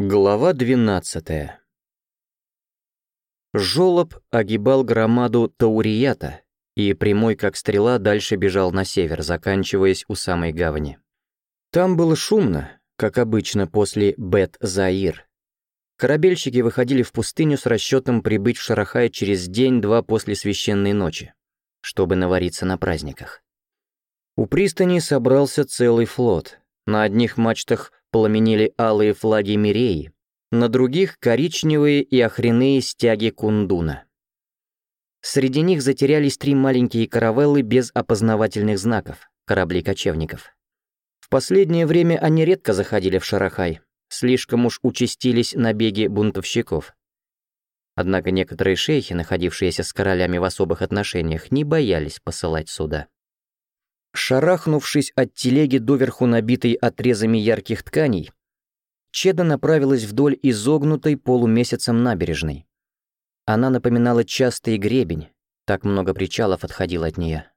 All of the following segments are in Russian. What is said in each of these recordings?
Глава 12 Жолоб огибал громаду Таурията и прямой как стрела дальше бежал на север, заканчиваясь у самой гавани. Там было шумно, как обычно после Бет-Заир. Корабельщики выходили в пустыню с расчетом прибыть в Шарахай через день-два после священной ночи, чтобы навариться на праздниках. У пристани собрался целый флот. На одних мачтах – пламенели алые флаги Миреи, на других — коричневые и охряные стяги кундуна. Среди них затерялись три маленькие каравеллы без опознавательных знаков — корабли кочевников. В последнее время они редко заходили в Шарахай, слишком уж участились набеги бунтовщиков. Однако некоторые шейхи, находившиеся с королями в особых отношениях, не боялись посылать суда. Шарахнувшись от телеги, доверху набитой отрезами ярких тканей, Чеда направилась вдоль изогнутой полумесяцем набережной. Она напоминала частый гребень, так много причалов отходило от нее.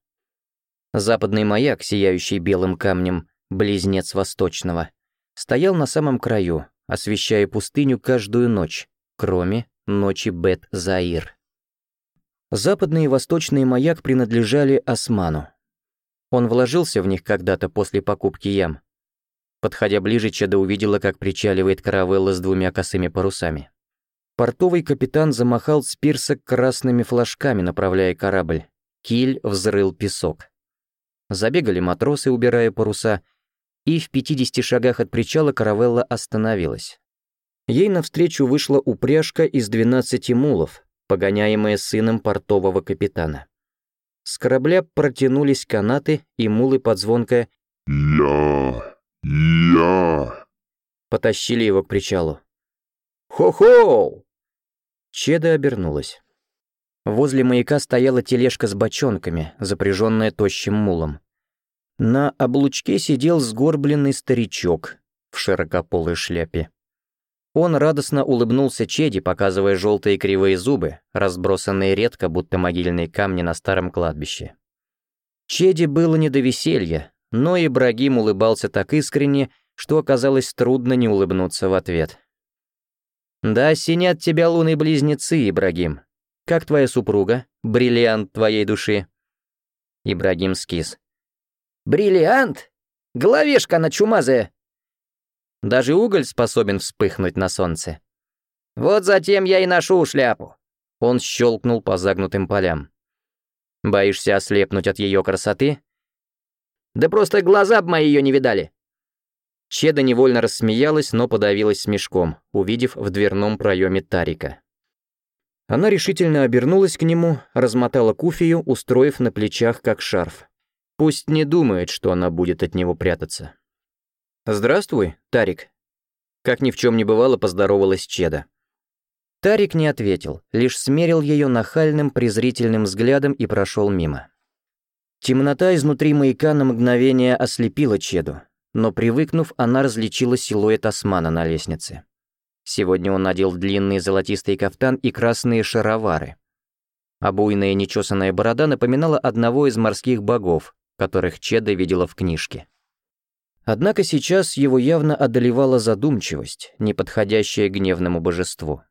Западный маяк, сияющий белым камнем, близнец восточного, стоял на самом краю, освещая пустыню каждую ночь, кроме ночи Бет-Заир. Западный и восточный маяк принадлежали Осману. Он вложился в них когда-то после покупки ям. Подходя ближе, Чеда увидела, как причаливает каравелла с двумя косыми парусами. Портовый капитан замахал с пирса красными флажками, направляя корабль. Киль взрыл песок. Забегали матросы, убирая паруса, и в 50 шагах от причала каравелла остановилась. Ей навстречу вышла упряжка из 12 мулов, погоняемая сыном портового капитана. С корабля протянулись канаты и мулы под звонкое «Я! Я!» Потащили его к причалу. «Хо-хо!» Чеда обернулась. Возле маяка стояла тележка с бочонками, запряженная тощим мулом. На облучке сидел сгорбленный старичок в широкополой шляпе. Он радостно улыбнулся Чеди, показывая желтые кривые зубы, разбросанные редко, будто могильные камни на старом кладбище. Чеди было не до веселья, но Ибрагим улыбался так искренне, что оказалось трудно не улыбнуться в ответ. «Да осенят тебя луны-близнецы, Ибрагим. Как твоя супруга? Бриллиант твоей души?» Ибрагим скис. «Бриллиант? Головешка она чумазая! Даже уголь способен вспыхнуть на солнце. Вот затем я и ношу шляпу. Он щелкнул по загнутым полям. Боишься ослепнуть от ее красоты? Да просто глаза б мои ее не видали. Чеда невольно рассмеялась, но подавилась смешком, увидев в дверном проеме Тарика. Она решительно обернулась к нему, размотала куфию, устроив на плечах как шарф. Пусть не думает, что она будет от него прятаться. «Здравствуй, Тарик». Как ни в чем не бывало, поздоровалась Чеда. Тарик не ответил, лишь смерил ее нахальным, презрительным взглядом и прошел мимо. Темнота изнутри маяка на мгновение ослепила Чеду, но, привыкнув, она различила силуэт османа на лестнице. Сегодня он надел длинный золотистый кафтан и красные шаровары. А буйная нечесанная борода напоминала одного из морских богов, которых Чеда видела в книжке. Однако сейчас его явно одолевала задумчивость, не подходящая гневному божеству.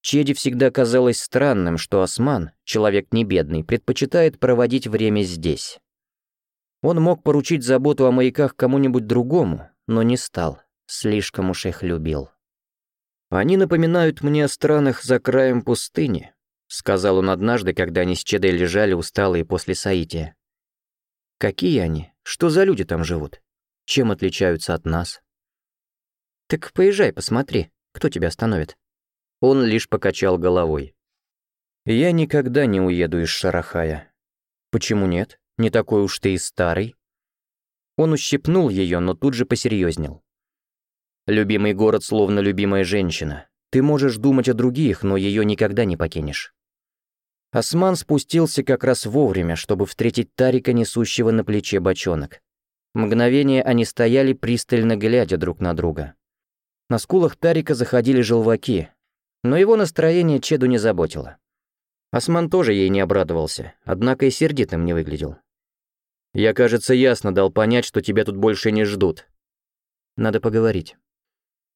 Чеди всегда казалось странным, что осман, человек небедный, предпочитает проводить время здесь. Он мог поручить заботу о маяках кому-нибудь другому, но не стал, слишком уж их любил. «Они напоминают мне о странах за краем пустыни», — сказал он однажды, когда они с Чедой лежали усталые после соития. «Какие они? Что за люди там живут?» Чем отличаются от нас? Так поезжай, посмотри, кто тебя остановит. Он лишь покачал головой. Я никогда не уеду из Шарахая. Почему нет? Не такой уж ты и старый. Он ущипнул ее, но тут же посерьезнел. Любимый город словно любимая женщина. Ты можешь думать о других, но ее никогда не покинешь. Осман спустился как раз вовремя, чтобы встретить Тарика, несущего на плече бочонок. Мгновение они стояли, пристально глядя друг на друга. На скулах Тарика заходили желваки, но его настроение Чеду не заботило. Осман тоже ей не обрадовался, однако и сердитым не выглядел. «Я, кажется, ясно дал понять, что тебя тут больше не ждут. Надо поговорить».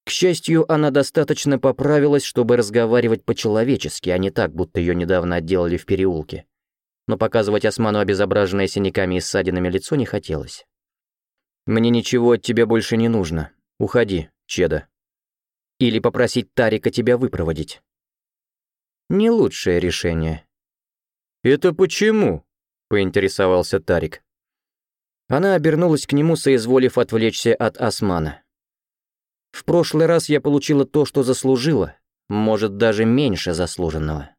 К счастью, она достаточно поправилась, чтобы разговаривать по-человечески, а не так, будто ее недавно отделали в переулке. Но показывать Осману обезображенное синяками и ссадинами лицо не хотелось. «Мне ничего от тебя больше не нужно. Уходи, Чеда. Или попросить Тарика тебя выпроводить». «Не лучшее решение». «Это почему?» — поинтересовался Тарик. Она обернулась к нему, соизволив отвлечься от Османа. «В прошлый раз я получила то, что заслужила, может, даже меньше заслуженного.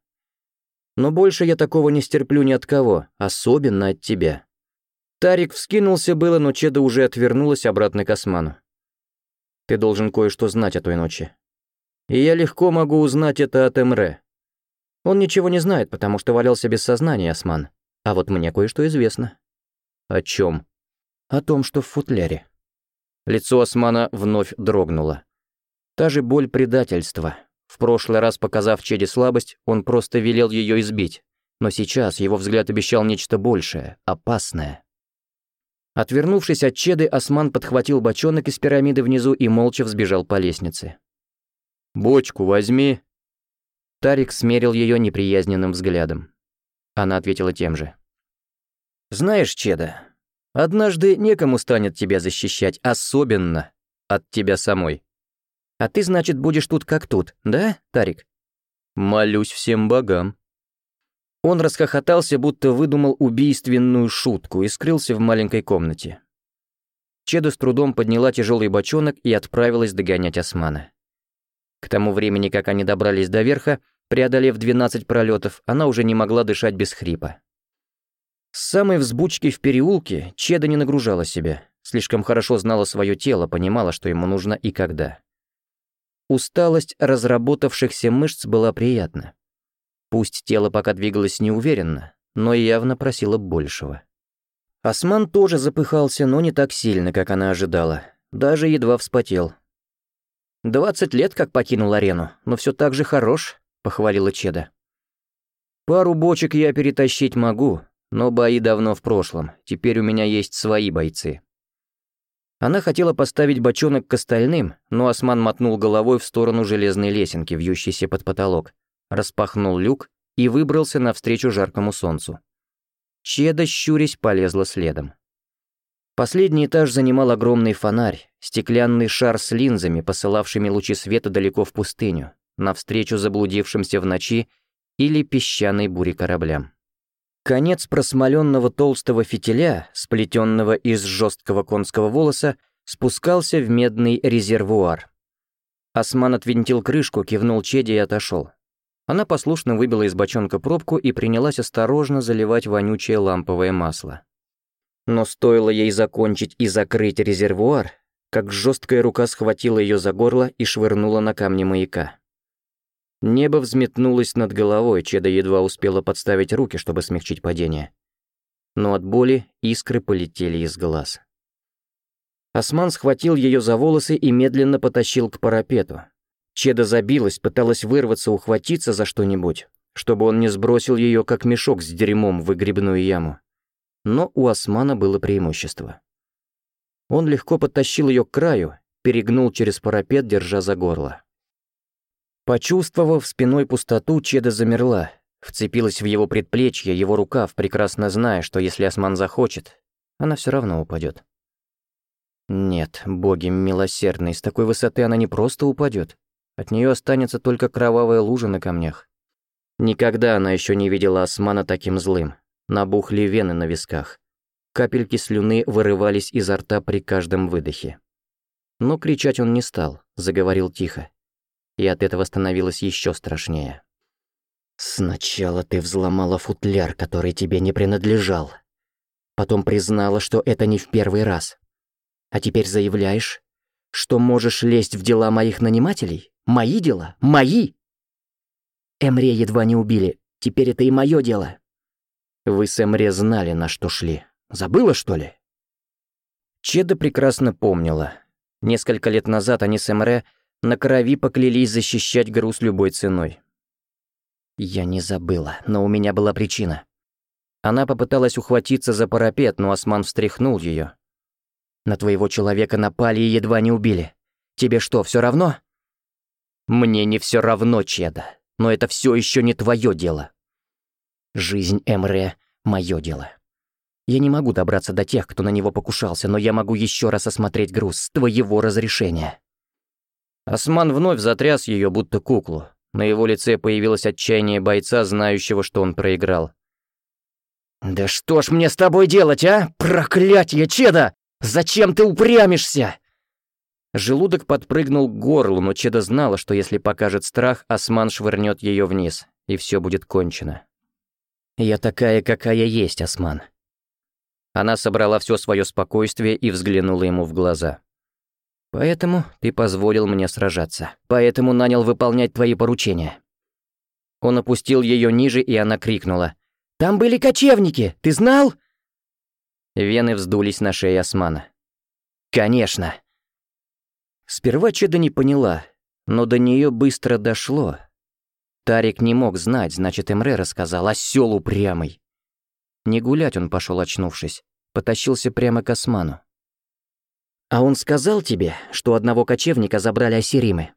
Но больше я такого не стерплю ни от кого, особенно от тебя. Тарик вскинулся было, но Чеда уже отвернулась обратно к Осману. «Ты должен кое-что знать о той ночи. И я легко могу узнать это от Эмре. Он ничего не знает, потому что валялся без сознания, Осман. А вот мне кое-что известно». «О чем? «О том, что в футляре». Лицо Османа вновь дрогнуло. Та же боль предательства. В прошлый раз, показав Чеде слабость, он просто велел ее избить. Но сейчас его взгляд обещал нечто большее, опасное, Отвернувшись от Чеды, Осман подхватил бочонок из пирамиды внизу и молча взбежал по лестнице. «Бочку возьми!» Тарик смерил ее неприязненным взглядом. Она ответила тем же. «Знаешь, Чеда, однажды некому станет тебя защищать, особенно от тебя самой. А ты, значит, будешь тут как тут, да, Тарик?» «Молюсь всем богам», он расхохотался, будто выдумал убийственную шутку и скрылся в маленькой комнате. Чеда с трудом подняла тяжелый бочонок и отправилась догонять Османа. К тому времени, как они добрались до верха, преодолев 12 пролетов, она уже не могла дышать без хрипа. С самой взбучки в переулке Чеда не нагружала себя, слишком хорошо знала свое тело, понимала, что ему нужно и когда. Усталость разработавшихся мышц была приятна. Пусть тело пока двигалось неуверенно, но явно просило большего. Осман тоже запыхался, но не так сильно, как она ожидала. Даже едва вспотел. «Двадцать лет как покинул арену, но все так же хорош», — похвалила Чеда. «Пару бочек я перетащить могу, но бои давно в прошлом, теперь у меня есть свои бойцы». Она хотела поставить бочонок к остальным, но Осман мотнул головой в сторону железной лесенки, вьющейся под потолок, распахнул люк и выбрался навстречу жаркому солнцу. Чеда, щурясь, полезла следом. Последний этаж занимал огромный фонарь, стеклянный шар с линзами, посылавшими лучи света далеко в пустыню, навстречу заблудившимся в ночи или песчаной буре кораблям. Конец просмоленного толстого фитиля, сплетенного из жесткого конского волоса, спускался в медный резервуар. Осман отвинтил крышку, кивнул Чеде и отошел. Она послушно выбила из бочонка пробку и принялась осторожно заливать вонючее ламповое масло. Но стоило ей закончить и закрыть резервуар, как жесткая рука схватила ее за горло и швырнула на камни маяка. Небо взметнулось над головой, Чеда едва успела подставить руки, чтобы смягчить падение. Но от боли искры полетели из глаз. Осман схватил ее за волосы и медленно потащил к парапету, Чеда забилась, пыталась вырваться, ухватиться за что-нибудь, чтобы он не сбросил ее, как мешок с дерьмом, в выгребную яму. Но у Османа было преимущество. Он легко подтащил ее к краю, перегнул через парапет, держа за горло. Почувствовав спиной пустоту, Чеда замерла, вцепилась в его предплечье, его рукав, прекрасно зная, что если Осман захочет, она все равно упадет. Нет, боги милосердные, с такой высоты она не просто упадет, от нее останется только кровавая лужа на камнях. Никогда она еще не видела османа таким злым. Набухли вены на висках. Капельки слюны вырывались изо рта при каждом выдохе. Но кричать он не стал, заговорил тихо. И от этого становилось еще страшнее. «Сначала ты взломала футляр, который тебе не принадлежал. Потом признала, что это не в первый раз. А теперь заявляешь, что можешь лезть в дела моих нанимателей? Мои дела? Мои!» «Эмре едва не убили. Теперь это и мое дело». «Вы с Эмре знали, на что шли. Забыла, что ли?» Чеда прекрасно помнила. Несколько лет назад они с Эмре на крови поклялись защищать груз любой ценой. Я не забыла, но у меня была причина. Она попыталась ухватиться за парапет, но Осман встряхнул ее. «На твоего человека напали и едва не убили. Тебе что, все равно?» Мне не все равно, Чеда, но это все еще не твое дело. Жизнь Эмре — мое дело. Я не могу добраться до тех, кто на него покушался, но я могу еще раз осмотреть груз с твоего разрешения». Осман вновь затряс ее, будто куклу. На его лице появилось отчаяние бойца, знающего, что он проиграл. «Да что ж мне с тобой делать, а? Проклятье, Чеда! Зачем ты упрямишься?» Желудок подпрыгнул к горлу, но Чеда знала, что если покажет страх, осман швырнет ее вниз, и все будет кончено. «Я такая, какая есть, осман». Она собрала все свое спокойствие и взглянула ему в глаза. «Поэтому ты позволил мне сражаться. Поэтому нанял выполнять твои поручения». Он опустил ее ниже, и она крикнула. «Там были кочевники! Ты знал?» Вены вздулись на шее османа. «Конечно!» Сперва Чеда не поняла, но до нее быстро дошло. Тарик не мог знать, значит, Эмре рассказал, осёл упрямый. Не гулять он пошел, очнувшись. Потащился прямо к Осману. «А он сказал тебе, что одного кочевника забрали осиримы.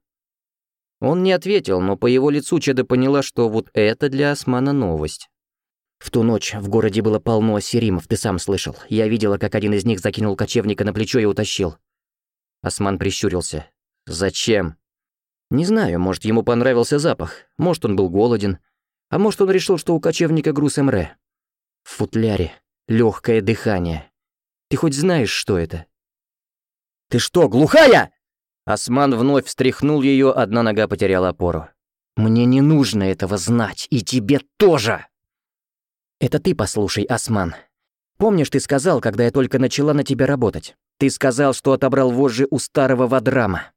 Он не ответил, но по его лицу Чеда поняла, что вот это для Османа новость. В ту ночь в городе было полно осиримов. ты сам слышал. Я видела, как один из них закинул кочевника на плечо и утащил. Осман прищурился. «Зачем?» «Не знаю, может, ему понравился запах, может, он был голоден, а может, он решил, что у кочевника груз Эмре. В футляре. легкое дыхание. Ты хоть знаешь, что это?» «Ты что, глухая?» Осман вновь встряхнул ее, одна нога потеряла опору. «Мне не нужно этого знать, и тебе тоже!» «Это ты послушай, Осман. Помнишь, ты сказал, когда я только начала на тебя работать? Ты сказал, что отобрал вожжи у старого Вадрама.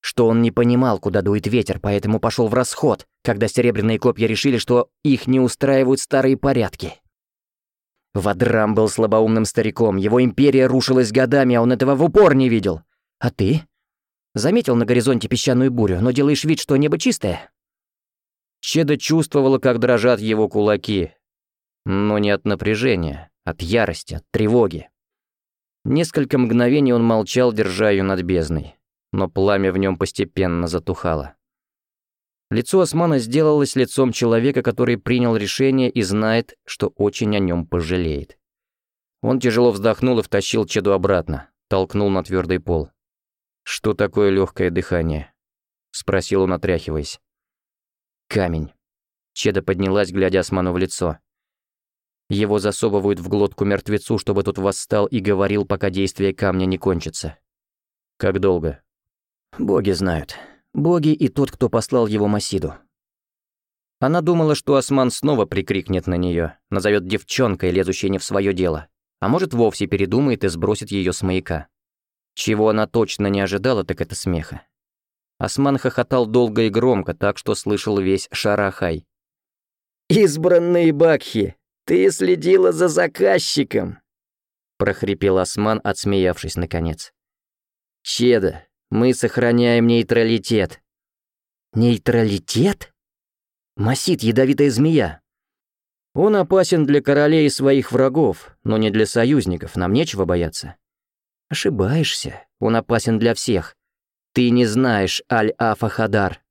Что он не понимал, куда дует ветер, поэтому пошел в расход, когда серебряные копья решили, что их не устраивают старые порядки. Вадрам был слабоумным стариком, его империя рушилась годами, а он этого в упор не видел. А ты? Заметил на горизонте песчаную бурю, но делаешь вид, что небо чистое? Чеда чувствовала, как дрожат его кулаки. Но не от напряжения, от ярости, от тревоги. Несколько мгновений он молчал, держа ее над бездной, но пламя в нем постепенно затухало. Лицо Османа сделалось лицом человека, который принял решение и знает, что очень о нем пожалеет. Он тяжело вздохнул и втащил Чеду обратно, толкнул на твердый пол. «Что такое легкое дыхание?» — спросил он, отряхиваясь. «Камень». Чеда поднялась, глядя Осману в лицо. Его засовывают в глотку мертвецу, чтобы тот восстал и говорил, пока действие камня не кончится. Как долго? Боги знают. Боги и тот, кто послал его Масиду. Она думала, что Осман снова прикрикнет на нее, назовет девчонкой, лезущей не в свое дело, а может вовсе передумает и сбросит ее с маяка. Чего она точно не ожидала, так это смеха. Осман хохотал долго и громко, так что слышал весь Шарахай. «Избранные Бакхи! Ты следила за заказчиком!» прохрипел Осман, отсмеявшись наконец. «Чеда, мы сохраняем нейтралитет». «Нейтралитет?» «Масит, ядовитая змея». «Он опасен для королей и своих врагов, но не для союзников, нам нечего бояться». «Ошибаешься, он опасен для всех. Ты не знаешь Аль-Афа Хадар».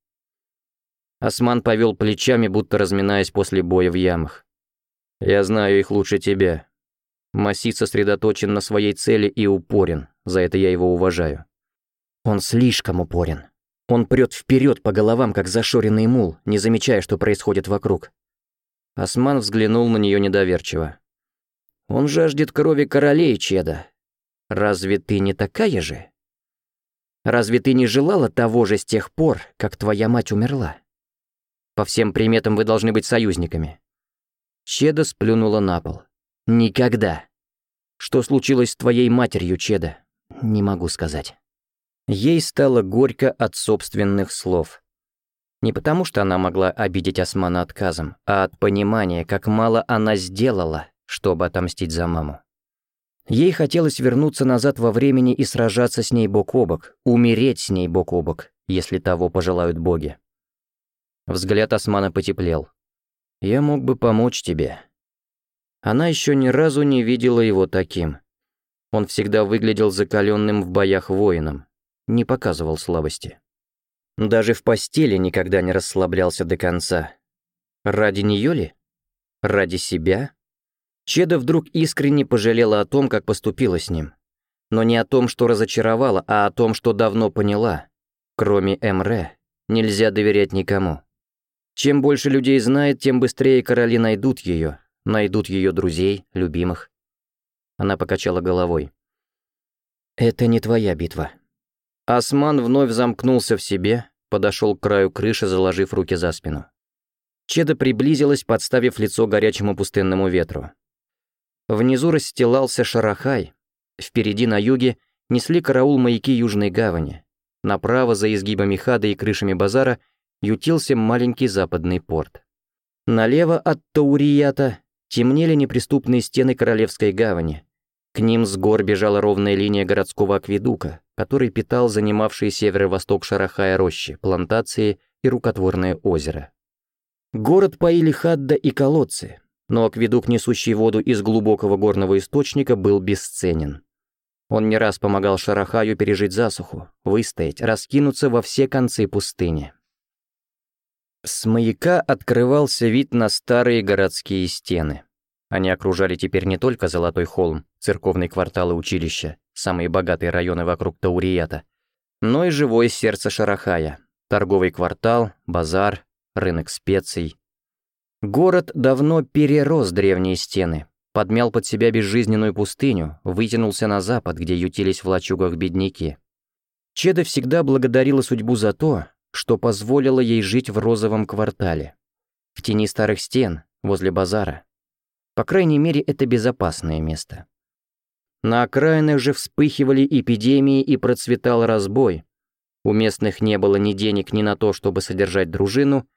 Осман повел плечами, будто разминаясь после боя в ямах. «Я знаю их лучше тебя. Массив сосредоточен на своей цели и упорен, за это я его уважаю». «Он слишком упорен. Он прёт вперёд по головам, как зашоренный мул, не замечая, что происходит вокруг». Осман взглянул на неё недоверчиво. «Он жаждет крови королей, Чеда. Разве ты не такая же? Разве ты не желала того же с тех пор, как твоя мать умерла? По всем приметам вы должны быть союзниками». Чеда сплюнула на пол. «Никогда!» «Что случилось с твоей матерью, Чеда?» «Не могу сказать». Ей стало горько от собственных слов. Не потому, что она могла обидеть Османа отказом, а от понимания, как мало она сделала, чтобы отомстить за маму. Ей хотелось вернуться назад во времени и сражаться с ней бок о бок, умереть с ней бок о бок, если того пожелают боги. Взгляд Османа потеплел я мог бы помочь тебе». Она еще ни разу не видела его таким. Он всегда выглядел закаленным в боях воином, не показывал слабости. Даже в постели никогда не расслаблялся до конца. Ради нее ли? Ради себя? Чеда вдруг искренне пожалела о том, как поступила с ним. Но не о том, что разочаровала, а о том, что давно поняла. Кроме Эмре, нельзя доверять никому. Чем больше людей знает, тем быстрее короли найдут ее, найдут ее друзей, любимых. Она покачала головой. «Это не твоя битва». Осман вновь замкнулся в себе, подошел к краю крыши, заложив руки за спину. Чеда приблизилась, подставив лицо горячему пустынному ветру. Внизу расстилался Шарахай. Впереди на юге несли караул маяки Южной Гавани. Направо, за изгибами хады и крышами базара — ютился маленький западный порт. Налево от Таурията темнели неприступные стены Королевской гавани. К ним с гор бежала ровная линия городского акведука, который питал занимавшие северо-восток Шарахая рощи, плантации и рукотворное озеро. Город поили хадда и колодцы, но акведук, несущий воду из глубокого горного источника, был бесценен. Он не раз помогал Шарахаю пережить засуху, выстоять, раскинуться во все концы пустыни. С маяка открывался вид на старые городские стены. Они окружали теперь не только Золотой холм, церковные кварталы, училища, самые богатые районы вокруг Таурията, но и живое сердце Шарахая, торговый квартал, базар, рынок специй. Город давно перерос древние стены, подмял под себя безжизненную пустыню, вытянулся на запад, где ютились в лачугах бедняки. Чеда всегда благодарила судьбу за то, что позволило ей жить в розовом квартале, в тени старых стен, возле базара. По крайней мере, это безопасное место. На окраинах же вспыхивали эпидемии и процветал разбой. У местных не было ни денег ни на то, чтобы содержать дружину,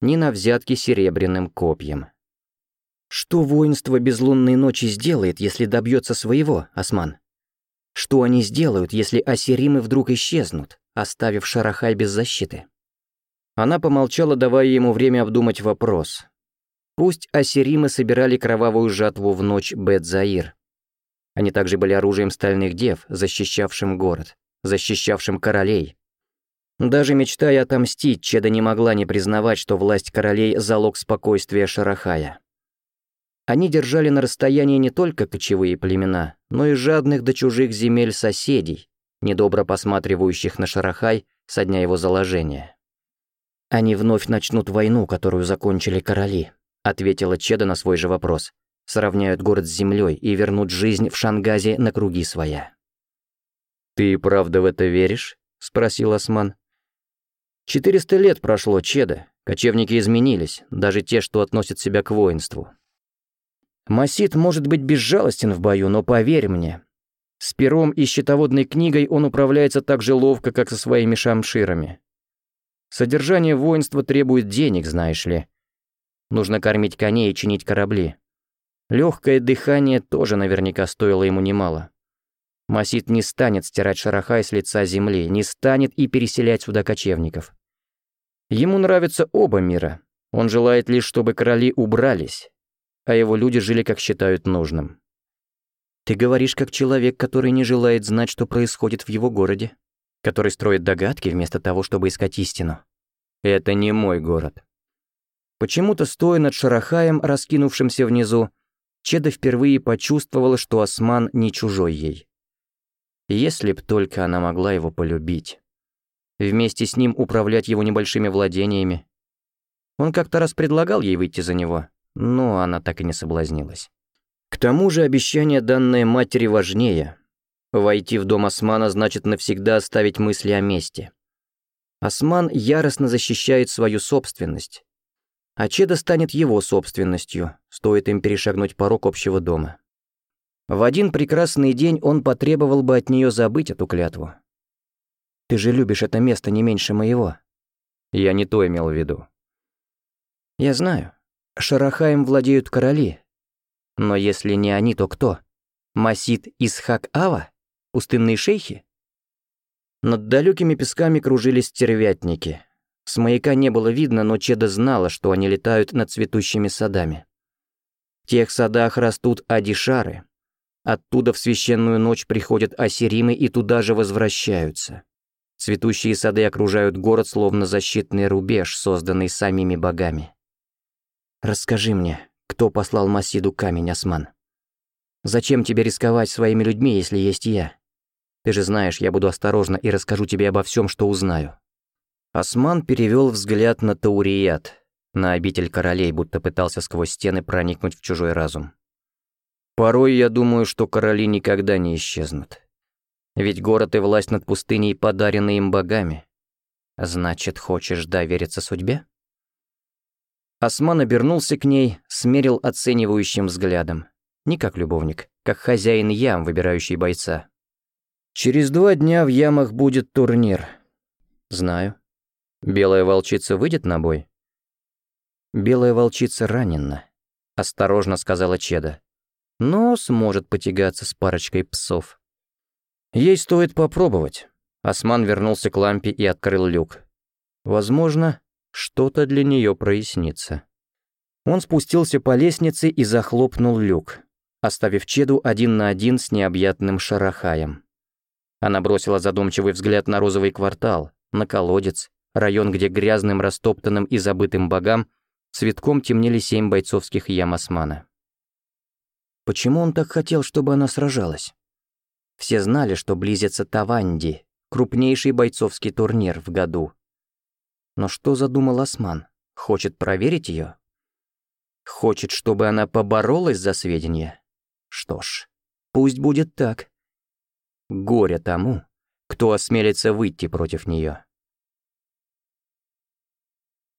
ни на взятки серебряным копьем. Что воинство безлунной ночи сделает, если добьется своего, Осман? Что они сделают, если ассиримы вдруг исчезнут? оставив Шарахай без защиты. Она помолчала, давая ему время обдумать вопрос. Пусть ассиримы собирали кровавую жатву в ночь Бет-Заир. Они также были оружием стальных дев, защищавшим город, защищавшим королей. Даже мечтая отомстить, Чеда не могла не признавать, что власть королей – залог спокойствия Шарахая. Они держали на расстоянии не только кочевые племена, но и жадных до чужих земель соседей, недобро посматривающих на Шарахай со дня его заложения. «Они вновь начнут войну, которую закончили короли», — ответила Чеда на свой же вопрос. «Сравняют город с землей и вернут жизнь в Шангазе на круги своя». «Ты правда в это веришь?» — спросил Осман. «Четыреста лет прошло, Чеда. Кочевники изменились, даже те, что относят себя к воинству. Масид может быть безжалостен в бою, но поверь мне, с пером и счетоводной книгой он управляется так же ловко, как со своими шамширами. Содержание воинства требует денег, знаешь ли. Нужно кормить коней и чинить корабли. Легкое дыхание тоже наверняка стоило ему немало. Масит не станет стирать шараха с лица земли, не станет и переселять сюда кочевников. Ему нравятся оба мира. Он желает лишь, чтобы короли убрались, а его люди жили, как считают нужным. Ты говоришь как человек, который не желает знать, что происходит в его городе, который строит догадки вместо того, чтобы искать истину. Это не мой город. Почему-то, стоя над Шарахаем, раскинувшимся внизу, Чеда впервые почувствовала, что Осман не чужой ей. Если б только она могла его полюбить. Вместе с ним управлять его небольшими владениями. Он как-то раз предлагал ей выйти за него, но она так и не соблазнилась. К тому же обещание, данное матери, важнее. Войти в дом Османа значит навсегда оставить мысли о мести. Осман яростно защищает свою собственность. А Чеда станет его собственностью, стоит им перешагнуть порог общего дома. В один прекрасный день он потребовал бы от нее забыть эту клятву. «Ты же любишь это место не меньше моего». Я не то имел в виду. «Я знаю. Шарахаем владеют короли, но если не они, то кто? Масид Исхак Ава? Пустынные шейхи? Над далекими песками кружились тервятники. С маяка не было видно, но Чеда знала, что они летают над цветущими садами. В тех садах растут адишары. Оттуда в священную ночь приходят осеримы и туда же возвращаются. Цветущие сады окружают город, словно защитный рубеж, созданный самими богами. «Расскажи мне», кто послал Масиду камень, Осман. Зачем тебе рисковать своими людьми, если есть я? Ты же знаешь, я буду осторожна и расскажу тебе обо всем, что узнаю». Осман перевел взгляд на Таурият, на обитель королей, будто пытался сквозь стены проникнуть в чужой разум. «Порой я думаю, что короли никогда не исчезнут. Ведь город и власть над пустыней подарены им богами. Значит, хочешь довериться судьбе?» Осман обернулся к ней, смерил оценивающим взглядом. Не как любовник, как хозяин ям, выбирающий бойца. «Через два дня в ямах будет турнир». «Знаю». «Белая волчица выйдет на бой?» «Белая волчица ранена», — осторожно сказала Чеда. «Но сможет потягаться с парочкой псов». «Ей стоит попробовать». Осман вернулся к лампе и открыл люк. «Возможно, что-то для нее прояснится. Он спустился по лестнице и захлопнул люк, оставив Чеду один на один с необъятным шарахаем. Она бросила задумчивый взгляд на розовый квартал, на колодец, район, где грязным, растоптанным и забытым богам цветком темнели семь бойцовских ям османа. Почему он так хотел, чтобы она сражалась? Все знали, что близится Таванди, крупнейший бойцовский турнир в году, но что задумал Осман? Хочет проверить ее? Хочет, чтобы она поборолась за сведения? Что ж, пусть будет так. Горе тому, кто осмелится выйти против нее.